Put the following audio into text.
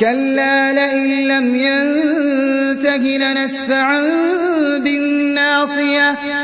كَلَّا لَئِن لَّمْ يَنتَهِ لَنَسْفَعًا بِالنَّاصِيَةِ.